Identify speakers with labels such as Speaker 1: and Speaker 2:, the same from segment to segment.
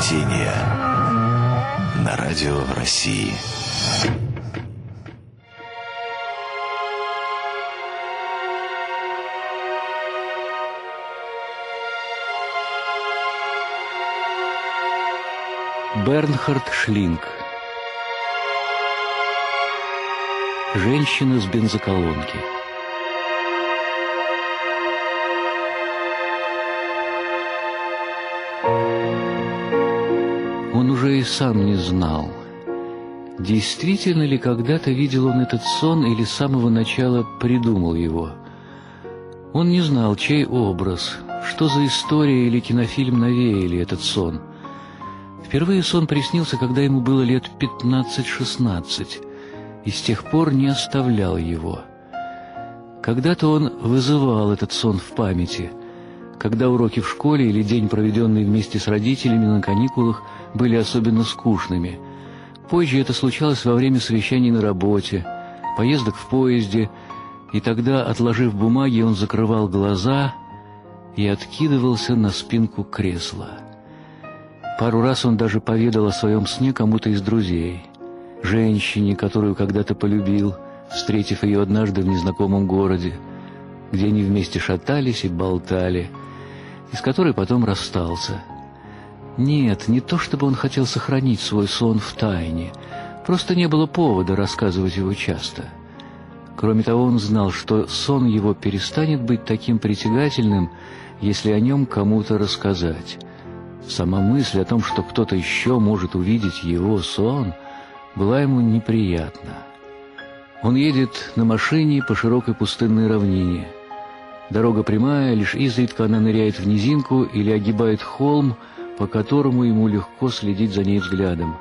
Speaker 1: Чтения. На радио России.
Speaker 2: Бернхард Шлинг Женщина с бензоколонки сам не знал, действительно ли когда-то видел он этот сон или с самого начала придумал его. Он не знал, чей образ, что за история или кинофильм навеяли этот сон – Впервые сон приснился, когда ему было лет 15-16, и с тех пор не оставлял его. Когда-то он вызывал этот сон в памяти, когда уроки в школе или день, проведенный вместе с родителями на каникулах, были особенно скучными. Позже это случалось во время совещаний на работе, поездок в поезде, и тогда, отложив бумаги, он закрывал глаза и откидывался на спинку кресла. Пару раз он даже поведал о своем сне кому-то из друзей. Женщине, которую когда-то полюбил, встретив ее однажды в незнакомом городе, где они вместе шатались и болтали, и с которой потом расстался. Нет, не то чтобы он хотел сохранить свой сон в тайне, просто не было повода рассказывать его часто. Кроме того, он знал, что сон его перестанет быть таким притягательным, если о нем кому-то рассказать. Сама мысль о том, что кто-то еще может увидеть его сон, была ему неприятна. Он едет на машине по широкой пустынной равнине. Дорога прямая, лишь изредка она ныряет в низинку или огибает холм, по которому ему легко следить за ней взглядом.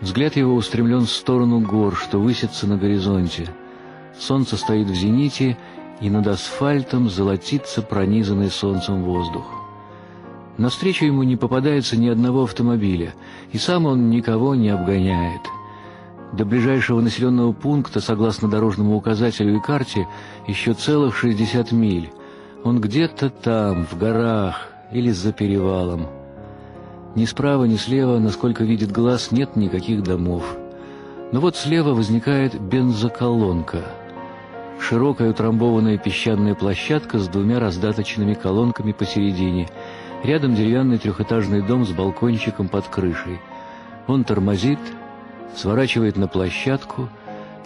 Speaker 2: Взгляд его устремлен в сторону гор, что высятся на горизонте. Солнце стоит в зените, и над асфальтом золотится пронизанный солнцем воздух. Навстречу ему не попадается ни одного автомобиля, и сам он никого не обгоняет. До ближайшего населенного пункта, согласно дорожному указателю и карте, еще целых 60 миль. Он где-то там, в горах или за перевалом. Ни справа, ни слева, насколько видит глаз, нет никаких домов. Но вот слева возникает бензоколонка. Широкая утрамбованная песчаная площадка с двумя раздаточными колонками посередине – Рядом деревянный трехэтажный дом с балкончиком под крышей. Он тормозит, сворачивает на площадку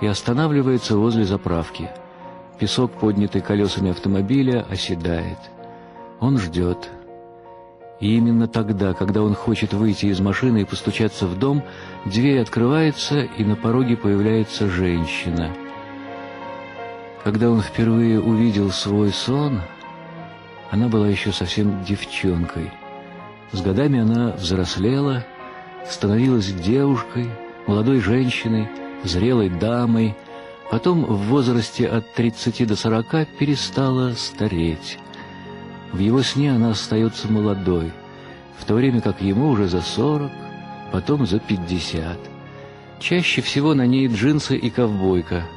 Speaker 2: и останавливается возле заправки. Песок, поднятый колесами автомобиля, оседает. Он ждет. И именно тогда, когда он хочет выйти из машины и постучаться в дом, дверь открывается, и на пороге появляется женщина. Когда он впервые увидел свой сон, она была еще совсем девчонкой. С годами она взрослела, становилась девушкой, молодой женщиной, зрелой дамой, потом в возрасте от 30 до 40 перестала стареть. В его сне она остается молодой, в то время как ему уже за 40, потом за 50. Чаще всего на ней джинсы и ковбойка –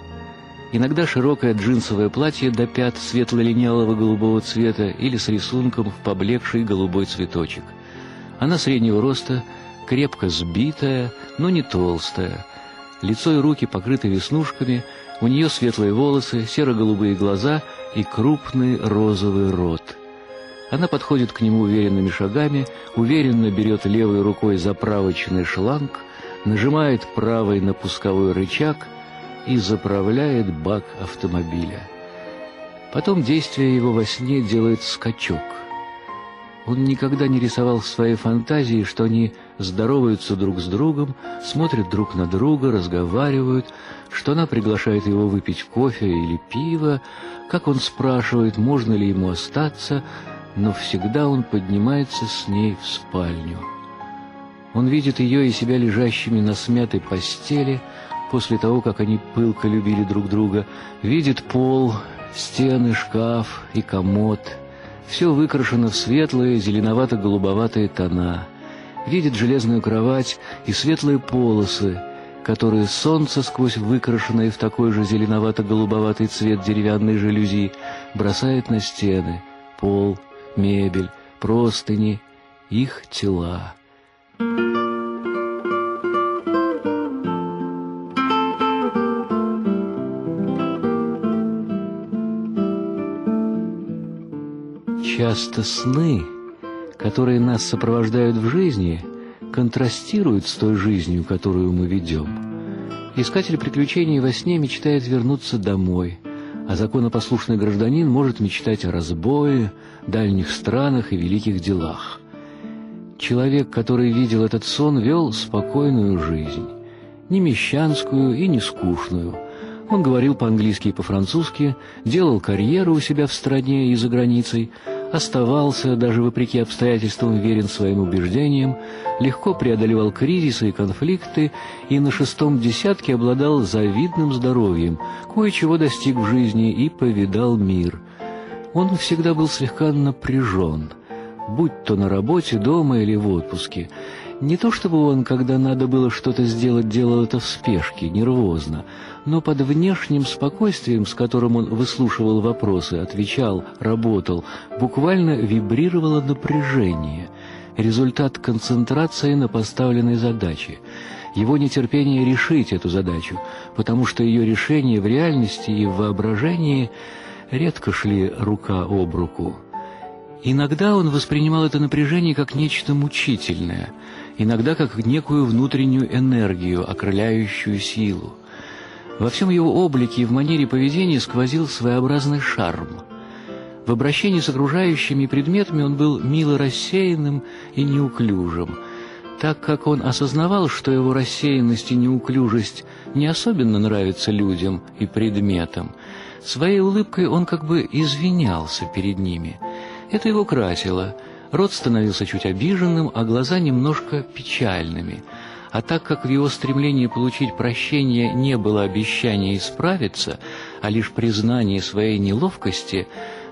Speaker 2: Иногда широкое джинсовое платье до пят светло-линялого голубого цвета или с рисунком в поблекший голубой цветочек. Она среднего роста, крепко сбитая, но не толстая. Лицо и руки покрыты веснушками, у нее светлые волосы, серо-голубые глаза и крупный розовый рот. Она подходит к нему уверенными шагами, уверенно берет левой рукой заправочный шланг, нажимает правой на пусковой рычаг — и заправляет бак автомобиля. Потом действие его во сне делает скачок. Он никогда не рисовал в своей фантазии, что они здороваются друг с другом, смотрят друг на друга, разговаривают, что она приглашает его выпить кофе или пиво, как он спрашивает, можно ли ему остаться, но всегда он поднимается с ней в спальню. Он видит ее и себя лежащими на смятой постели, после того, как они пылко любили друг друга, видит пол, стены, шкаф и комод. Все выкрашено в светлые, зеленовато-голубоватые тона. Видит железную кровать и светлые полосы, которые солнце сквозь выкрашенные в такой же зеленовато-голубоватый цвет деревянной жалюзи бросает на стены, пол, мебель, простыни их тела. Часто сны, которые нас сопровождают в жизни, контрастируют с той жизнью, которую мы ведем. Искатель приключений во сне мечтает вернуться домой, а законопослушный гражданин может мечтать о разбое, дальних странах и великих делах. Человек, который видел этот сон, вел спокойную жизнь, не мещанскую и не скучную. Он говорил по-английски и по-французски, делал карьеру у себя в стране и за границей – оставался, даже вопреки обстоятельствам, верен своим убеждениям, легко преодолевал кризисы и конфликты и на шестом десятке обладал завидным здоровьем, кое-чего достиг в жизни и повидал мир. Он всегда был слегка напряжен, будь то на работе, дома или в отпуске. Не то чтобы он, когда надо было что-то сделать, делал это в спешке, нервозно, но под внешним спокойствием, с которым он выслушивал вопросы, отвечал, работал, буквально вибрировало напряжение, результат концентрации на поставленной задаче, его нетерпение решить эту задачу, потому что ее решение в реальности и в воображении редко шли рука об руку. Иногда он воспринимал это напряжение как нечто мучительное, иногда как некую внутреннюю энергию, окрыляющую силу. Во всем его облике и в манере поведения сквозил своеобразный шарм. В обращении с окружающими предметами он был мило рассеянным и неуклюжим, так как он осознавал, что его рассеянность и неуклюжесть не особенно нравятся людям и предметам. Своей улыбкой он как бы извинялся перед ними. Это его красило. Рот становился чуть обиженным, а глаза немножко печальными – а так как в его стремлении получить прощение не было обещания исправиться, а лишь признание своей неловкости,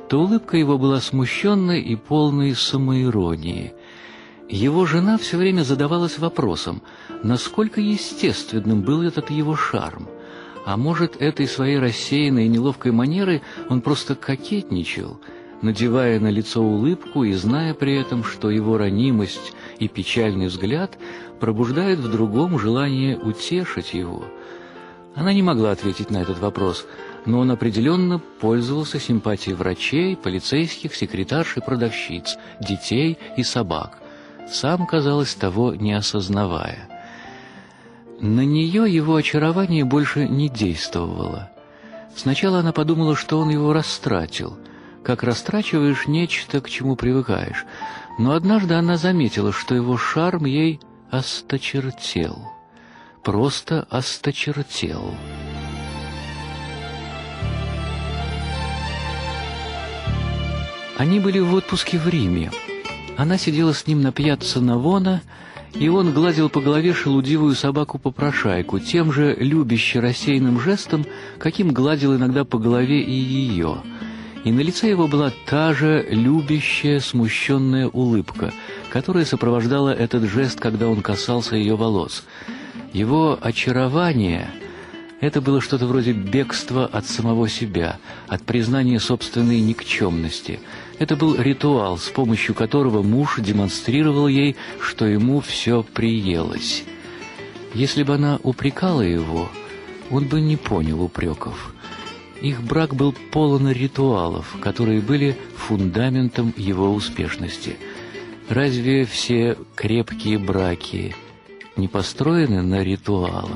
Speaker 2: то улыбка его была смущенной и полной самоиронии. Его жена все время задавалась вопросом, насколько естественным был этот его шарм. А может, этой своей рассеянной и неловкой манерой он просто кокетничал, надевая на лицо улыбку и зная при этом, что его ранимость и печальный взгляд пробуждают в другом желание утешить его. Она не могла ответить на этот вопрос, но он определенно пользовался симпатией врачей, полицейских, секретарш и продавщиц, детей и собак, сам, казалось, того не осознавая. На нее его очарование больше не действовало. Сначала она подумала, что он его растратил, как растрачиваешь нечто, к чему привыкаешь, но однажды она заметила, что его шарм ей осточертел. Просто осточертел. Они были в отпуске в Риме. Она сидела с ним на пьяцца Навона, и он гладил по голове шелудивую собаку-попрошайку тем же любяще рассеянным жестом, каким гладил иногда по голове и ее. И на лице его была та же любящая, смущенная улыбка — которая сопровождала этот жест, когда он касался ее волос. Его очарование — это было что-то вроде бегства от самого себя, от признания собственной никчемности. Это был ритуал, с помощью которого муж демонстрировал ей, что ему все приелось. Если бы она упрекала его, он бы не понял упреков. Их брак был полон ритуалов, которые были фундаментом его успешности — Разве все крепкие браки не построены на ритуалах?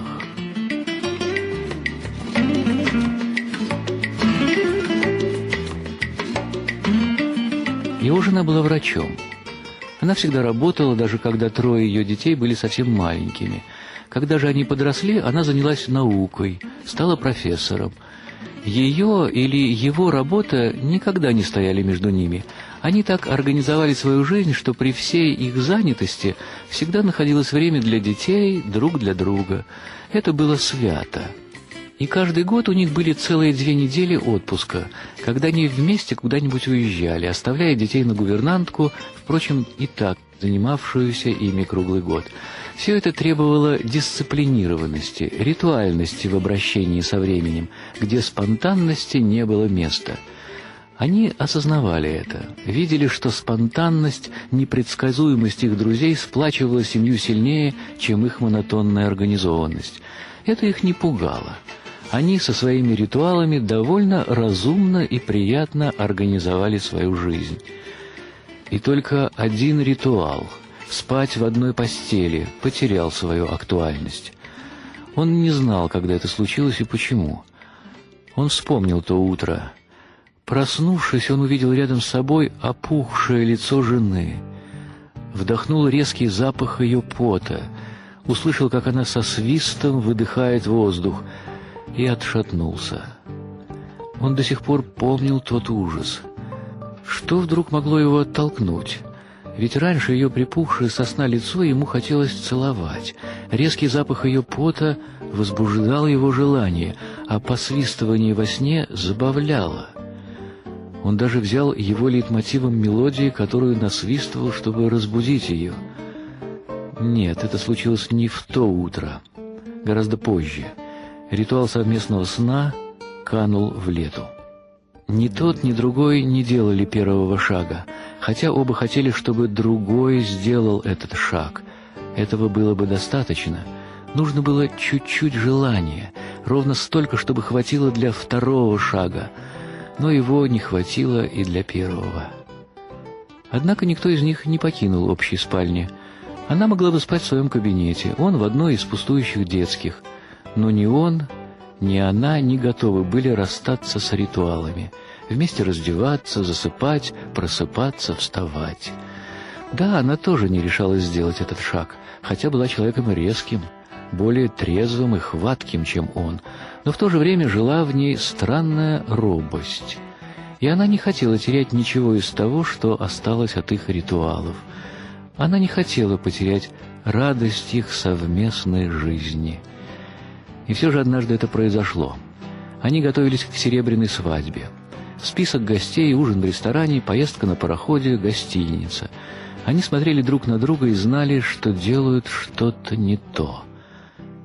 Speaker 2: Его жена была врачом. Она всегда работала, даже когда трое ее детей были совсем маленькими. Когда же они подросли, она занялась наукой, стала профессором. Ее или его работа никогда не стояли между ними – они так организовали свою жизнь, что при всей их занятости всегда находилось время для детей, друг для друга. Это было свято. И каждый год у них были целые две недели отпуска, когда они вместе куда-нибудь уезжали, оставляя детей на гувернантку, впрочем, и так занимавшуюся ими круглый год. Все это требовало дисциплинированности, ритуальности в обращении со временем, где спонтанности не было места – Они осознавали это, видели, что спонтанность, непредсказуемость их друзей сплачивала семью сильнее, чем их монотонная организованность. Это их не пугало. Они со своими ритуалами довольно разумно и приятно организовали свою жизнь. И только один ритуал — спать в одной постели — потерял свою актуальность. Он не знал, когда это случилось и почему. Он вспомнил то утро — Проснувшись, он увидел рядом с собой опухшее лицо жены. Вдохнул резкий запах ее пота, услышал, как она со свистом выдыхает воздух, и отшатнулся. Он до сих пор помнил тот ужас. Что вдруг могло его оттолкнуть? Ведь раньше ее припухшее сосна лицо ему хотелось целовать. Резкий запах ее пота возбуждал его желание, а посвистывание во сне забавляло. Он даже взял его лейтмотивом мелодии, которую насвистывал, чтобы разбудить ее. Нет, это случилось не в то утро, гораздо позже. Ритуал совместного сна канул в лету. Ни тот, ни другой не делали первого шага, хотя оба хотели, чтобы другой сделал этот шаг. Этого было бы достаточно. Нужно было чуть-чуть желания, ровно столько, чтобы хватило для второго шага — но его не хватило и для первого. Однако никто из них не покинул общей спальни. Она могла бы спать в своем кабинете, он в одной из пустующих детских. Но ни он, ни она не готовы были расстаться с ритуалами. Вместе раздеваться, засыпать, просыпаться, вставать. Да, она тоже не решалась сделать этот шаг, хотя была человеком резким, более трезвым и хватким, чем он, но в то же время жила в ней странная робость. И она не хотела терять ничего из того, что осталось от их ритуалов. Она не хотела потерять радость их совместной жизни. И все же однажды это произошло. Они готовились к серебряной свадьбе. Список гостей, ужин в ресторане, поездка на пароходе, гостиница. Они смотрели друг на друга и знали, что делают что-то не то.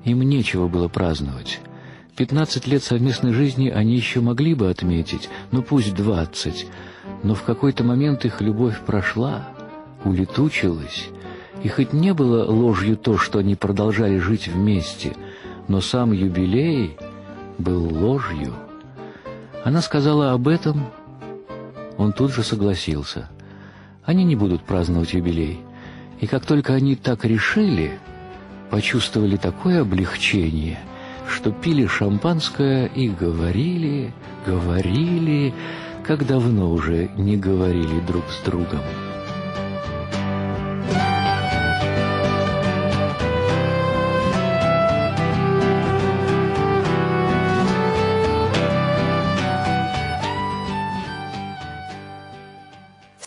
Speaker 2: Им нечего было праздновать. Пятнадцать лет совместной жизни они еще могли бы отметить, ну пусть двадцать. Но в какой-то момент их любовь прошла, улетучилась. И хоть не было ложью то, что они продолжали жить вместе, но сам юбилей был ложью. Она сказала об этом, он тут же согласился. Они не будут праздновать юбилей. И как только они так решили, почувствовали такое облегчение, что пили шампанское и говорили, говорили, как давно уже не говорили друг с другом.